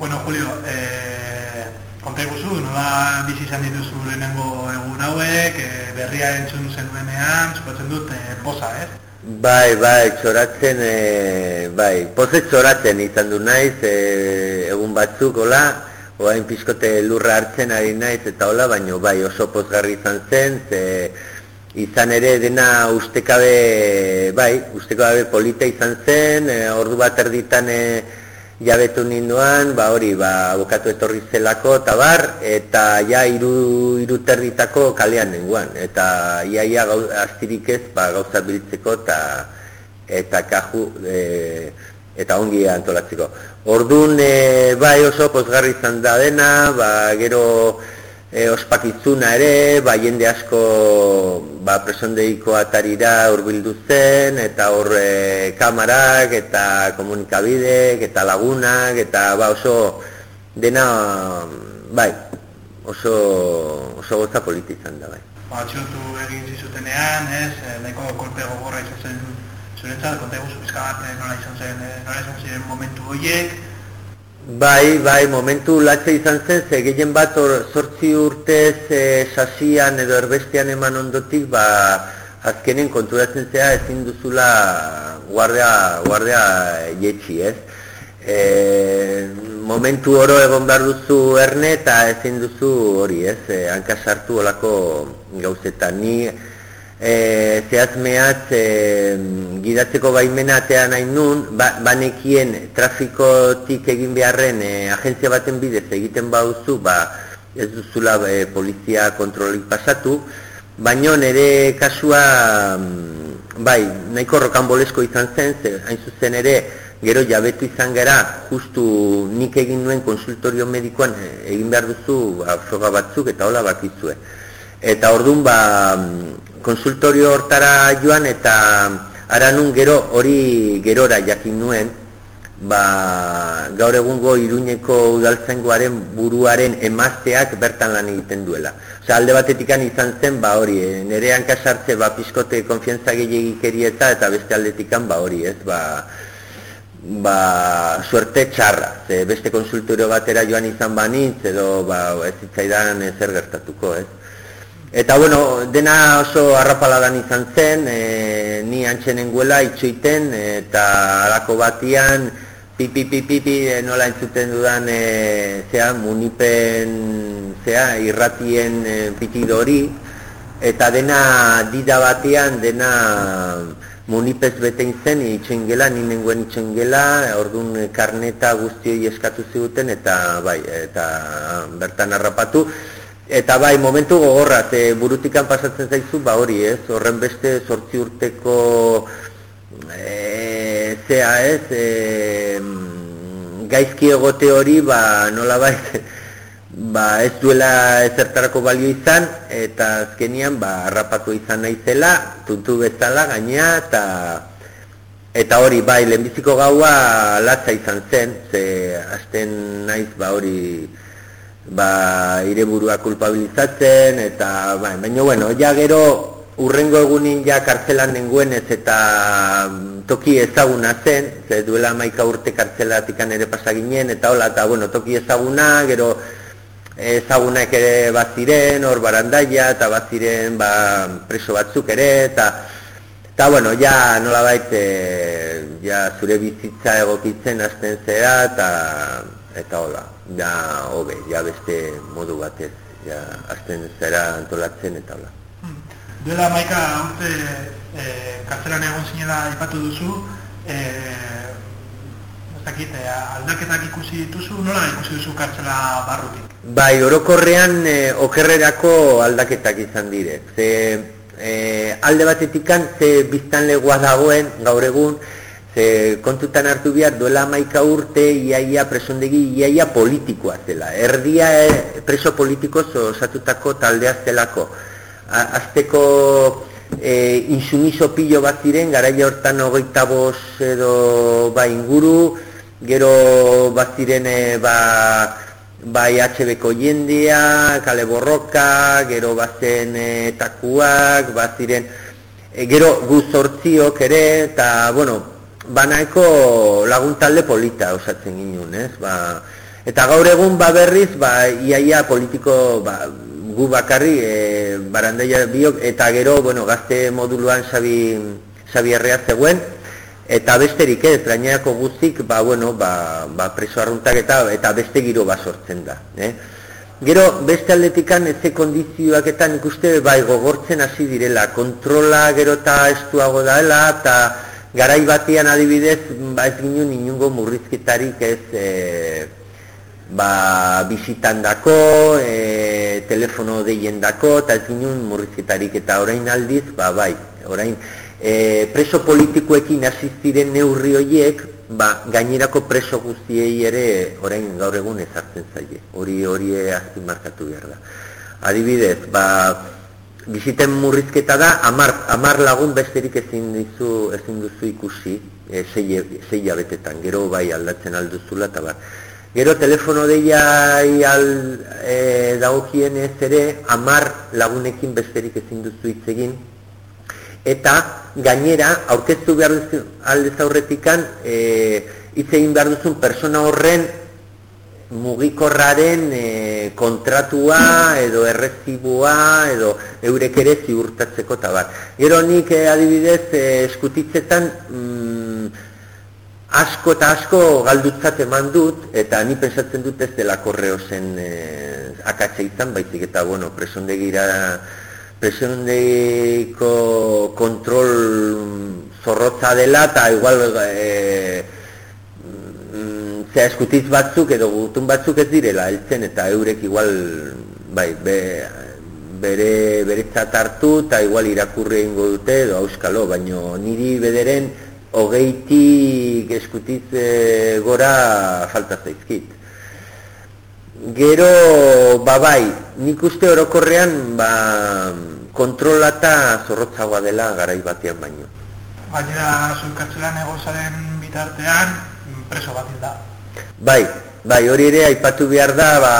Bueno, Julio, eh, konta iguzu, nola bizi izan dituzu lehenengo egun hauek, eh, berria entzun zenuenean, supatzen dut, eh, poza, eh? Bai, bai, txoratzen, e, bai, pozet txoratzen izan du naiz, e, egun batzuk, hola, oain pixkote lurra hartzen ari naiz, eta hola, baino, bai, oso pozgarri izan zen, ze, izan ere dena ustekabe, bai, ustekabe polita izan zen, e, ordu bat erditan, e, jabetu ninduan, ba hori, ba, abokatu etorri zelako, eta bar, eta ja iru, iru territako kalean nenguan, eta ia, ia gau, astirik ez, ba, gauza biltzeko, eta, eta kaju, e, eta ongi antolatzeko. Orduan, e, bai oso, pozgarri izan da dena, ba, gero, e, ospakizuna ere, ba, jende asko ba, presondeiko atarira urbildu zen, eta hor e, kamarak, eta komunikabidek, eta lagunak, eta ba, oso dena, bai, oso, oso goza politizan da, bai. Ba, txotu egin zizutenean, ez, e, nahiko kolpe gogorra izan zen zuretzat, konta eguzu bizka bat, nola izan zen, nola izan zen momentu horiek, Bai, bai, momentu latxe izan zen, ze gehien bat or, sortzi urtez e, sasian edo erbestean eman ondotik, ba, azkenen konturatzen zea ezin duzula guardia, guardia jetxi, ez? E, momentu oro egon behar duzu erne eta ezin duzu hori, ez? E, hanka olako gauzetan. Ni, e, zehaz mehatz e, gidatzeko baimena atean nahi nun, ba, banekien trafikotik egin beharren e, agentzia baten bidez egiten bauzu, ba, ez duzula e, polizia kontrolik pasatu, baino nire kasua mm, bai, nahiko rokanbolesko izan zen, ze, hain zuzen ere, gero jabetu izan gara, justu nik egin nuen konsultorio medikoan egin behar duzu ba, froga batzuk eta hola bakizue. Eta orduan ba, konsultorio hortara joan eta aranun gero hori gerora jakin nuen ba, gaur egungo iruñeko udaltzengoaren buruaren emazteak bertan lan egiten duela. Osea, alde batetik izan zen, ba hori, e, nire hankasartze ba, pizkote konfientza gehiagik erieta eta beste aldetik ba hori, ez, ba, ba, suerte txarra, ze beste konsultorio batera joan izan banitz, edo ba, ez zitzaidan zer gertatuko, ez. Eta bueno, dena oso arrapaladan izan zen, e, ni antxenenguela itxoiten, eta alako batian, pipi pipi pipi e, nola entzuten dudan, e, zea, munipen, zea, irratien e, pitidori, eta dena dida batean, dena munipez betein zen, itxoin gela, ninenguen itxoin gela, orduan karneta guztioi eskatu ziguten, eta bai, eta bertan harrapatu, Eta bai, momentu gogorra, ze burutikan pasatzen zaizu, ba hori ez, horren beste sortzi urteko e, zea ez, e, gaizki egote hori, ba nola bai, ba ez duela ezertarako balio izan, eta azkenian, ba harrapatu izan naizela, tuntu bezala gaina, eta eta hori, bai, lehenbiziko gaua latza izan zen, ze azten naiz, ba hori, ba, ire burua kulpabilizatzen, eta, ba, baina, bueno, ja gero, urrengo egunin ja kartzelan nenguen ez eta mm, toki ezaguna zen, ze duela maika urte kartzelatik ere pasaginen, eta hola, eta, bueno, toki ezaguna, gero, ezagunak ere baziren, hor barandaia, eta baziren, ba, preso batzuk ere, eta, eta, bueno, ja, nola baite, ja, zure bizitza egokitzen azten zera, eta, eta hola, ja hobe, ja beste modu batez, ja azten zera antolatzen eta hola. Duela maika urte e, kartzelan egon zinela ipatu duzu, e, ez dakit, e, aldaketak ikusi dituzu, nola ikusi duzu kartzela barrutik? Bai, orokorrean e, okerrerako aldaketak izan dire. Ze e, alde batetikan, ze biztan legua dagoen, gaur egun, Ze kontutan hartu behar duela maika urte iaia presondegi iaia politikoa zela. Erdia e, preso politiko osatutako taldea zelako. Azteko e, insumiso pilo bat ziren, garaia hortan hogeita bos edo ba inguru, gero bat ziren e, ba, bai HBko jendea, kale borroka, gero bazen e, takuak, bat ziren, e, gero gu sortziok ere, eta, bueno, banaeko lagun talde polita osatzen ginen, ez? Ba, Eta gaur egun ba berriz, ba, iaia politiko ba, gu bakarri, e, barandaia biok, eta gero, bueno, gazte moduluan sabi, sabi zegoen, eta besterik ez, gaineako guztik, ba, bueno, ba, ba preso arruntak eta, eta beste giro ba sortzen da. Eh? Gero, beste aldetikan, eze kondizioak eta nik uste, bai, gogortzen hasi direla, kontrola gero eta estuago daela, eta garai batean adibidez, ba, ez ginen inungo murrizketarik ez, e, ba, bisitan dako, e, telefono deien dako, eta ez ginen murrizketarik, eta orain aldiz, ba, bai, orain, e, preso politikoekin asistiren neurri horiek, ba, gainerako preso guztiei ere orain gaur egun ezartzen zaie. Hori hori azkin markatu behar da. Adibidez, ba, biziten murrizketa da, amar, amar lagun besterik ezin, dizu, ezin duzu ikusi, e, zei, abetetan, gero bai aldatzen alduzula, eta bar. Gero telefono deiai al, e, dagokien ez ere, amar lagunekin besterik ezin duzu hitz egin, eta gainera, aurkeztu behar duzu aldez aurretikan, e, hitz egin behar duzun persona horren mugikorraren e, kontratua edo errezibua edo eurek ere ziurtatzeko eta bat. Gero nik e, adibidez e, eskutitzetan mm, asko eta asko galdutzat eman dut, eta ni pensatzen dut ez dela korreo zen e, akatsa izan, baizik eta, bueno, presondegira, presondegiko kontrol zorrotza dela, eta igual, e, zera eskutitz batzuk edo gutun batzuk ez direla, heltzen eta eurek igual, bai, be, bere, bere hartu, eta igual irakurri ingo dute, edo auskalo, baino niri bederen, hogeitik eskutiz e, gora falta zaizkit. Gero, ba bai, nik uste orokorrean ba, kontrolata zorrotzagoa dela garai batean baino. Baina, zulkatzela negozaren bitartean, preso bat da. Bai, bai, hori ere, aipatu behar da, ba,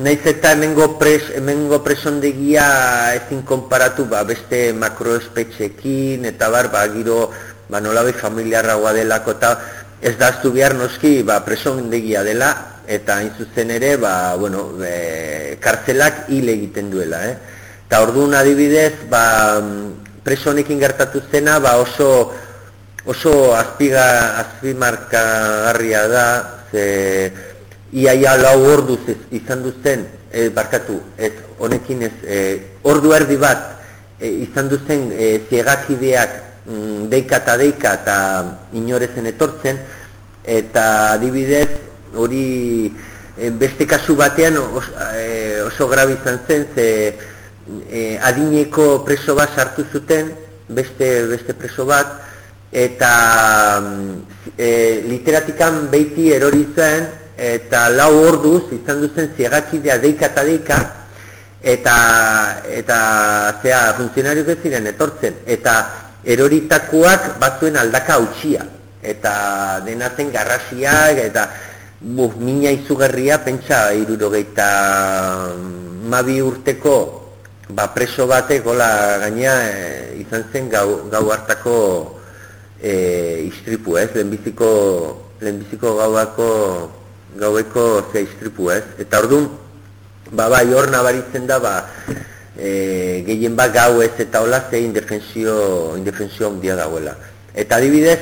Naiz eta hemengo pres, hemengo presondegia ezin konparatu ba, beste makroespetxekin eta bar, ba, giro ba, nola bai familiarra delako eta ez da aztu behar noski ba, presondegia dela eta hain zuzen ere ba, bueno, e, kartzelak hil egiten duela. Eh? Eta orduan adibidez ba, presonekin gertatu zena ba, oso, oso azpiga, azpimarka garria da ze iaia lau ordu izan duzen e, barkatu, ez, honekin ez, e, ordu erdi bat e, izan duzen e, ziegakideak Mm, deika eta deika eta inorezen etortzen eta adibidez hori e, beste kasu batean oso, e, oso grabi izan zen ze e, adineko preso bat sartu zuten beste, beste preso bat eta e, literatikan beiti erori zen eta lau orduz izan duzen ziegakidea deika eta deika eta eta zea funtzionariok ez ziren etortzen. Eta eroritakoak batzuen aldaka hautsia. Eta dena zen garrasiak eta buf, mina izugarria pentsa irurogeita mabi urteko ba, preso batek gola gaina e, izan zen gau, gau hartako e, istripu ez? Lehenbiziko, lehenbiziko gauako gaueko ze istripu ez? Eta orduan ba, bai hor nabaritzen da ba, e, gehien bat gau ez eta hola ze indefensio, indefensio handia dagoela. Eta adibidez,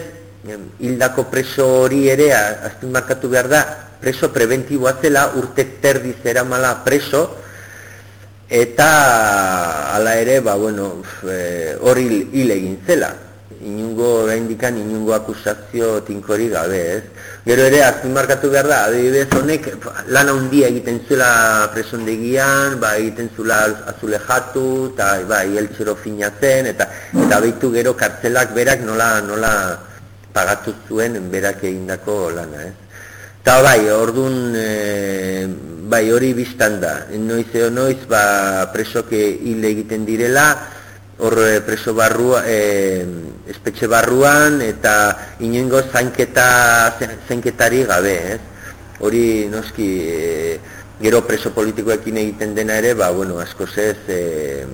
hildako preso hori ere, azten markatu behar da, preso preventiboa zela, urte terdi zera mala preso, eta hala ere, ba, bueno, e, hori hil egin zela inungo gaindikan inungo akusazio tinkori gabe, ez? Gero ere, markatu behar da, adibidez honek lana handia egiten zuela presondegian, ba, egiten zuela azule jatu, eta ba, hieltxero finatzen, eta eta behitu gero kartzelak berak nola, nola pagatu zuen berak egindako lana, ez? Eta bai, orduan, e, bai, hori biztan da, noiz eo noiz, ba, presoke hil egiten direla, hor eh, preso barrua, e, espetxe barruan eta inengo zainketa zainketari gabe, ez? Hori noski e, gero preso politikoekin egiten dena ere, ba bueno, asko ez e,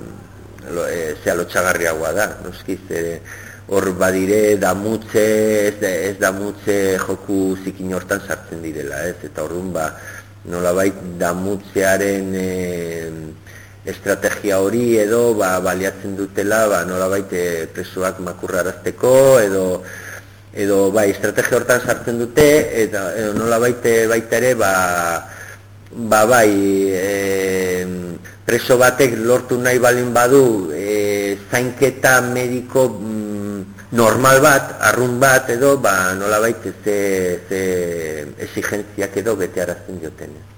lo, e, zea lotxagarriagoa da, noski ze hor badire damutze, ez, ez damutze joku zikin hortan sartzen direla, ez? Eta orduan ba, nolabait damutzearen e, estrategia hori edo ba, baliatzen dutela ba, nolabait e, presoak makurrarazteko edo edo bai, estrategia hortan sartzen dute eta edo nolabait baita ere ba, ba bai e, preso batek lortu nahi balin badu e, zainketa mediko mm, normal bat, arrun bat edo ba, nola baita ze, ze exigenziak edo bete arazten dioten.